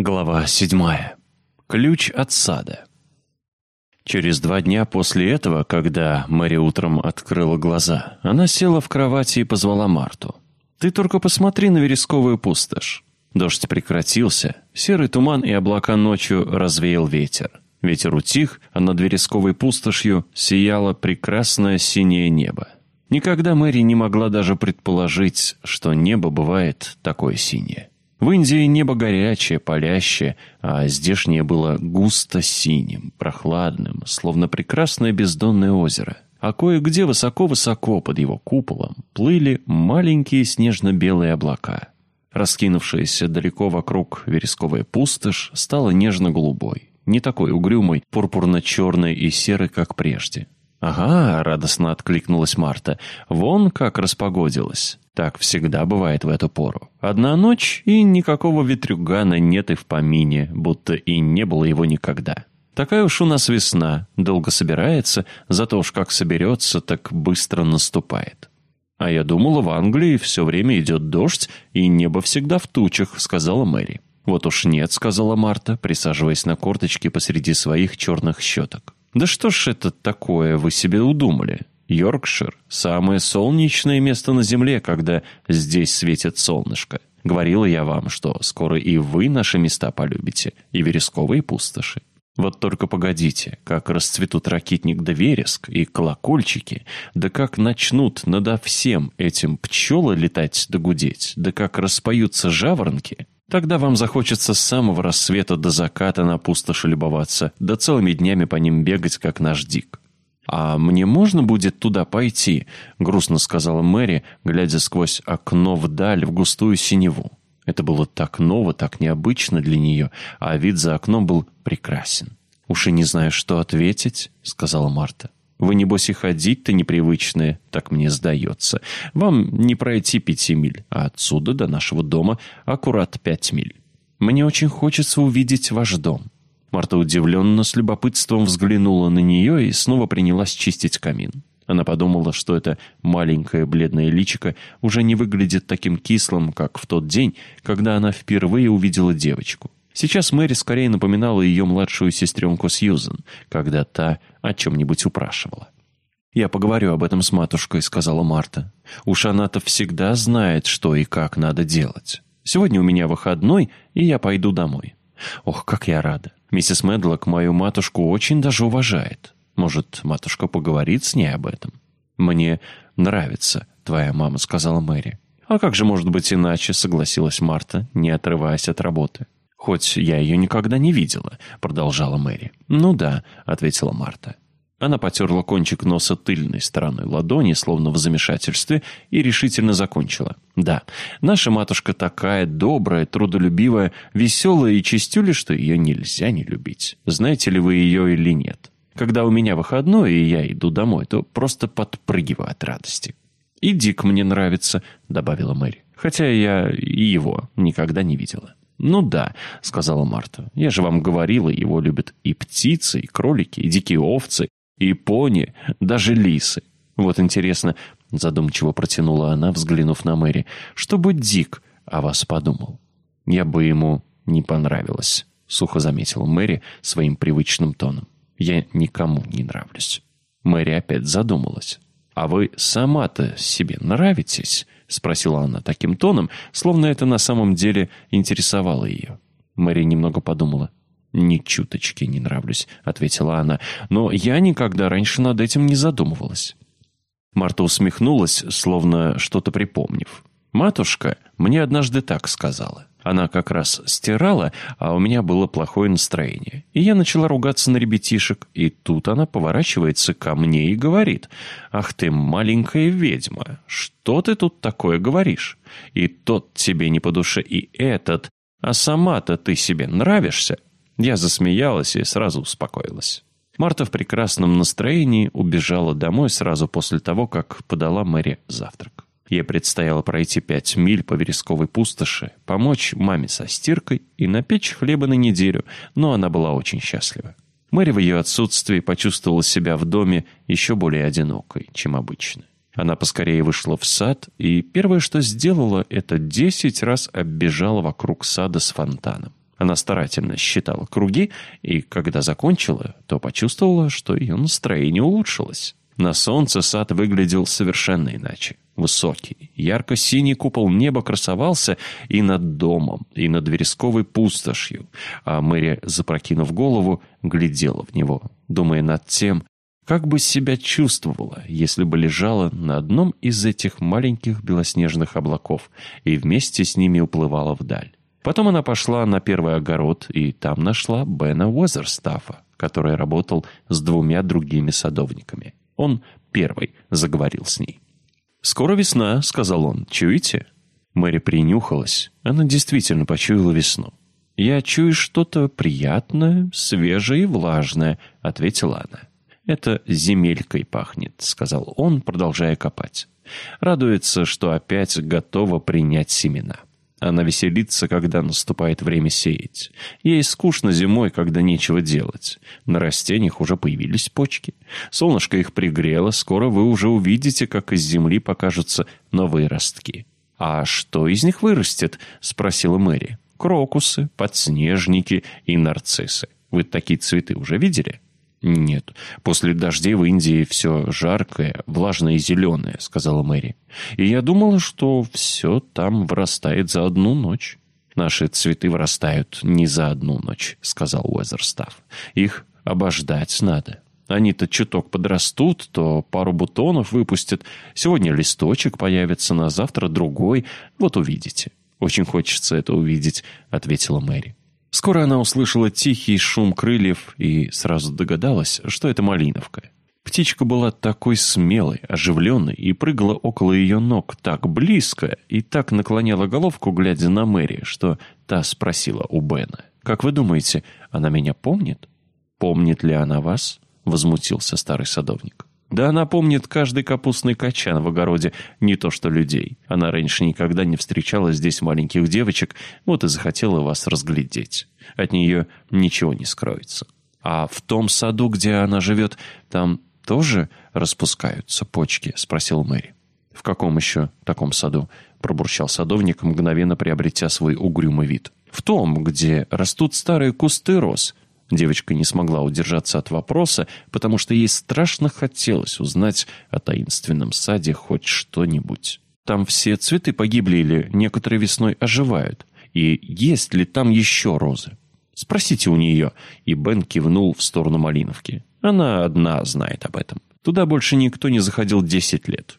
Глава седьмая. Ключ от сада. Через два дня после этого, когда Мэри утром открыла глаза, она села в кровати и позвала Марту. «Ты только посмотри на вересковую пустошь». Дождь прекратился, серый туман и облака ночью развеял ветер. Ветер утих, а над вересковой пустошью сияло прекрасное синее небо. Никогда Мэри не могла даже предположить, что небо бывает такое синее. В Индии небо горячее, палящее, а здешнее было густо синим, прохладным, словно прекрасное бездонное озеро. А кое-где высоко-высоко под его куполом плыли маленькие снежно-белые облака. Раскинувшаяся далеко вокруг вересковая пустошь стала нежно-голубой, не такой угрюмой, пурпурно-черной и серой, как прежде. «Ага», — радостно откликнулась Марта, — «вон как распогодилось». Так всегда бывает в эту пору. Одна ночь, и никакого ветрюгана нет и в помине, будто и не было его никогда. Такая уж у нас весна, долго собирается, зато уж как соберется, так быстро наступает. А я думала, в Англии все время идет дождь, и небо всегда в тучах, сказала Мэри. Вот уж нет, сказала Марта, присаживаясь на корточки посреди своих черных щеток. Да что ж это такое вы себе удумали? Йоркшир – самое солнечное место на Земле, когда здесь светит солнышко. Говорила я вам, что скоро и вы наши места полюбите, и вересковые пустоши. Вот только погодите, как расцветут ракитник да вереск и колокольчики, да как начнут надо всем этим пчелы летать да гудеть, да как распоются жаворонки, тогда вам захочется с самого рассвета до заката на пустоши любоваться, да целыми днями по ним бегать, как наш Дик. «А мне можно будет туда пойти?» — грустно сказала Мэри, глядя сквозь окно вдаль в густую синеву. Это было так ново, так необычно для нее, а вид за окном был прекрасен. «Уж и не знаю, что ответить», — сказала Марта. «Вы, небось, и ходить-то непривычные, так мне сдается. Вам не пройти пяти миль, а отсюда до нашего дома аккурат пять миль. Мне очень хочется увидеть ваш дом». Марта удивленно с любопытством взглянула на нее и снова принялась чистить камин. Она подумала, что это маленькое бледное личико уже не выглядит таким кислым, как в тот день, когда она впервые увидела девочку. Сейчас Мэри скорее напоминала ее младшую сестренку Сьюзен, когда та о чем-нибудь упрашивала. «Я поговорю об этом с матушкой», — сказала Марта. «Уж она-то всегда знает, что и как надо делать. Сегодня у меня выходной, и я пойду домой. Ох, как я рада. Миссис Медлок мою матушку очень даже уважает. Может, матушка поговорит с ней об этом? Мне нравится твоя мама, сказала Мэри. А как же может быть иначе, согласилась Марта, не отрываясь от работы. Хоть я ее никогда не видела, продолжала Мэри. Ну да, ответила Марта. Она потерла кончик носа тыльной стороной ладони, словно в замешательстве, и решительно закончила. «Да, наша матушка такая добрая, трудолюбивая, веселая и чистюля, что ее нельзя не любить. Знаете ли вы ее или нет? Когда у меня выходной, и я иду домой, то просто подпрыгиваю от радости». «И Дик мне нравится», — добавила Мэри. «Хотя я его никогда не видела». «Ну да», — сказала Марта. «Я же вам говорила, его любят и птицы, и кролики, и дикие овцы, и пони, даже лисы. Вот интересно, задумчиво протянула она, взглянув на Мэри, что бы Дик о вас подумал. Я бы ему не понравилась, сухо заметила Мэри своим привычным тоном. Я никому не нравлюсь. Мэри опять задумалась. «А вы сама-то себе нравитесь?» — спросила она таким тоном, словно это на самом деле интересовало ее. Мэри немного подумала. «Ни чуточки не нравлюсь», — ответила она. «Но я никогда раньше над этим не задумывалась». Марта усмехнулась, словно что-то припомнив. «Матушка мне однажды так сказала. Она как раз стирала, а у меня было плохое настроение. И я начала ругаться на ребятишек, и тут она поворачивается ко мне и говорит, «Ах ты, маленькая ведьма, что ты тут такое говоришь? И тот тебе не по душе, и этот, а сама-то ты себе нравишься, я засмеялась и сразу успокоилась. Марта в прекрасном настроении убежала домой сразу после того, как подала Мэри завтрак. Ей предстояло пройти пять миль по вересковой пустоши, помочь маме со стиркой и напечь хлеба на неделю, но она была очень счастлива. Мэри в ее отсутствии почувствовала себя в доме еще более одинокой, чем обычно. Она поскорее вышла в сад, и первое, что сделала, это десять раз оббежала вокруг сада с фонтаном. Она старательно считала круги, и когда закончила, то почувствовала, что ее настроение улучшилось. На солнце сад выглядел совершенно иначе. Высокий, ярко-синий купол неба красовался и над домом, и над вересковой пустошью, а Мэри, запрокинув голову, глядела в него, думая над тем, как бы себя чувствовала, если бы лежала на одном из этих маленьких белоснежных облаков и вместе с ними уплывала вдаль. Потом она пошла на первый огород и там нашла Бена Уэзерстафа, который работал с двумя другими садовниками. Он первый заговорил с ней. «Скоро весна», — сказал он. «Чуете?» Мэри принюхалась. Она действительно почуяла весну. «Я чую что-то приятное, свежее и влажное», — ответила она. «Это земелькой пахнет», — сказал он, продолжая копать. Радуется, что опять готова принять семена. Она веселится, когда наступает время сеять. Ей скучно зимой, когда нечего делать. На растениях уже появились почки. Солнышко их пригрело, скоро вы уже увидите, как из земли покажутся новые ростки. «А что из них вырастет?» — спросила Мэри. «Крокусы, подснежники и нарциссы. Вы такие цветы уже видели?» «Нет, после дождей в Индии все жаркое, влажное и зеленое», — сказала Мэри. «И я думала, что все там вырастает за одну ночь». «Наши цветы вырастают не за одну ночь», — сказал Уэзерстав. «Их обождать надо. Они-то чуток подрастут, то пару бутонов выпустят. Сегодня листочек появится, на завтра другой. Вот увидите». «Очень хочется это увидеть», — ответила Мэри. Скоро она услышала тихий шум крыльев и сразу догадалась, что это малиновка. Птичка была такой смелой, оживленной и прыгала около ее ног так близко и так наклоняла головку, глядя на Мэри, что та спросила у Бена. «Как вы думаете, она меня помнит?» «Помнит ли она вас?» — возмутился старый садовник. Да она помнит каждый капустный качан в огороде, не то что людей. Она раньше никогда не встречала здесь маленьких девочек, вот и захотела вас разглядеть. От нее ничего не скроется. А в том саду, где она живет, там тоже распускаются почки?» — спросил Мэри. «В каком еще таком саду?» — пробурчал садовник, мгновенно приобретя свой угрюмый вид. «В том, где растут старые кусты роз. Девочка не смогла удержаться от вопроса, потому что ей страшно хотелось узнать о таинственном саде хоть что-нибудь. Там все цветы погибли или некоторые весной оживают. И есть ли там еще розы? Спросите у нее. И Бен кивнул в сторону Малиновки. Она одна знает об этом. Туда больше никто не заходил десять лет.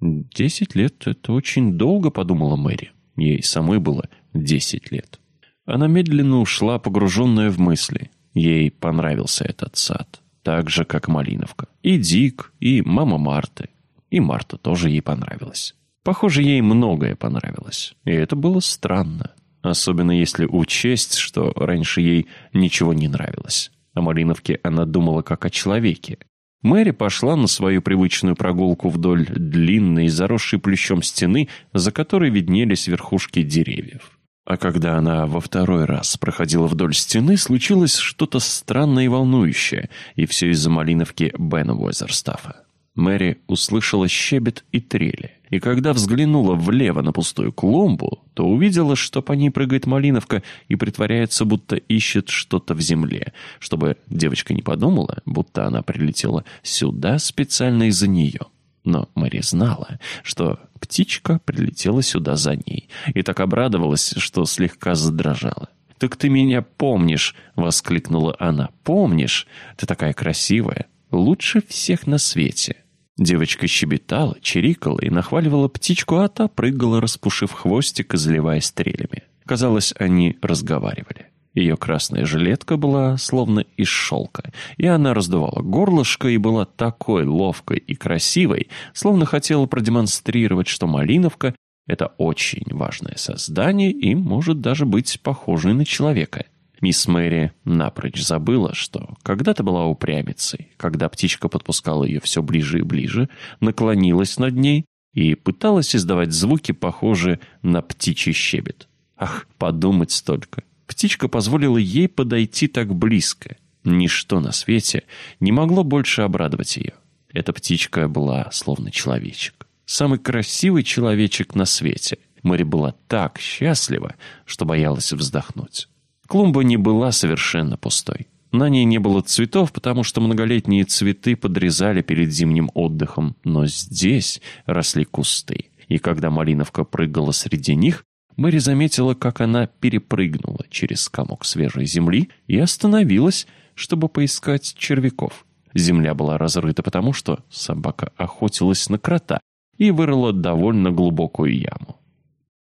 «Десять лет — это очень долго», — подумала Мэри. Ей самой было десять лет. Она медленно ушла, погруженная в мысли. Ей понравился этот сад, так же, как Малиновка. И Дик, и мама Марты. И Марта тоже ей понравилась. Похоже, ей многое понравилось. И это было странно. Особенно если учесть, что раньше ей ничего не нравилось. О Малиновке она думала как о человеке. Мэри пошла на свою привычную прогулку вдоль длинной, заросшей плющом стены, за которой виднелись верхушки деревьев. А когда она во второй раз проходила вдоль стены, случилось что-то странное и волнующее, и все из-за малиновки Бена Уэзерстафа. Мэри услышала щебет и трели, и когда взглянула влево на пустую клумбу, то увидела, что по ней прыгает малиновка и притворяется, будто ищет что-то в земле, чтобы девочка не подумала, будто она прилетела сюда специально из-за нее. Но Мэри знала, что птичка прилетела сюда за ней, и так обрадовалась, что слегка задрожала. «Так ты меня помнишь!» — воскликнула она. «Помнишь? Ты такая красивая! Лучше всех на свете!» Девочка щебетала, чирикала и нахваливала птичку, а та прыгала, распушив хвостик и заливая стрелями. Казалось, они разговаривали. Ее красная жилетка была словно из шелка, и она раздувала горлышко и была такой ловкой и красивой, словно хотела продемонстрировать, что Малиновка — это очень важное создание и может даже быть похожей на человека. Мисс Мэри напрочь забыла, что когда-то была упрямицей, когда птичка подпускала ее все ближе и ближе, наклонилась над ней и пыталась издавать звуки, похожие на птичий щебет. Ах, подумать только! Птичка позволила ей подойти так близко. Ничто на свете не могло больше обрадовать ее. Эта птичка была словно человечек. Самый красивый человечек на свете. Мэри была так счастлива, что боялась вздохнуть. Клумба не была совершенно пустой. На ней не было цветов, потому что многолетние цветы подрезали перед зимним отдыхом, но здесь росли кусты. И когда Малиновка прыгала среди них, Мэри заметила, как она перепрыгнула через комок свежей земли и остановилась, чтобы поискать червяков. Земля была разрыта потому, что собака охотилась на крота и вырыла довольно глубокую яму.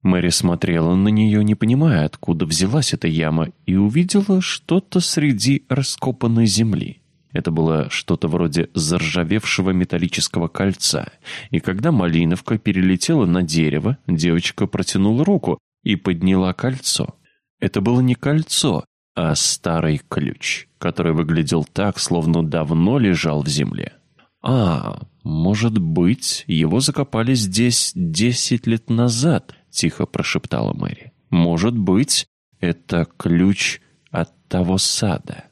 Мэри смотрела на нее, не понимая, откуда взялась эта яма, и увидела что-то среди раскопанной земли. Это было что-то вроде заржавевшего металлического кольца. И когда Малиновка перелетела на дерево, девочка протянула руку и подняла кольцо. Это было не кольцо, а старый ключ, который выглядел так, словно давно лежал в земле. «А, может быть, его закопали здесь десять лет назад», — тихо прошептала Мэри. «Может быть, это ключ от того сада».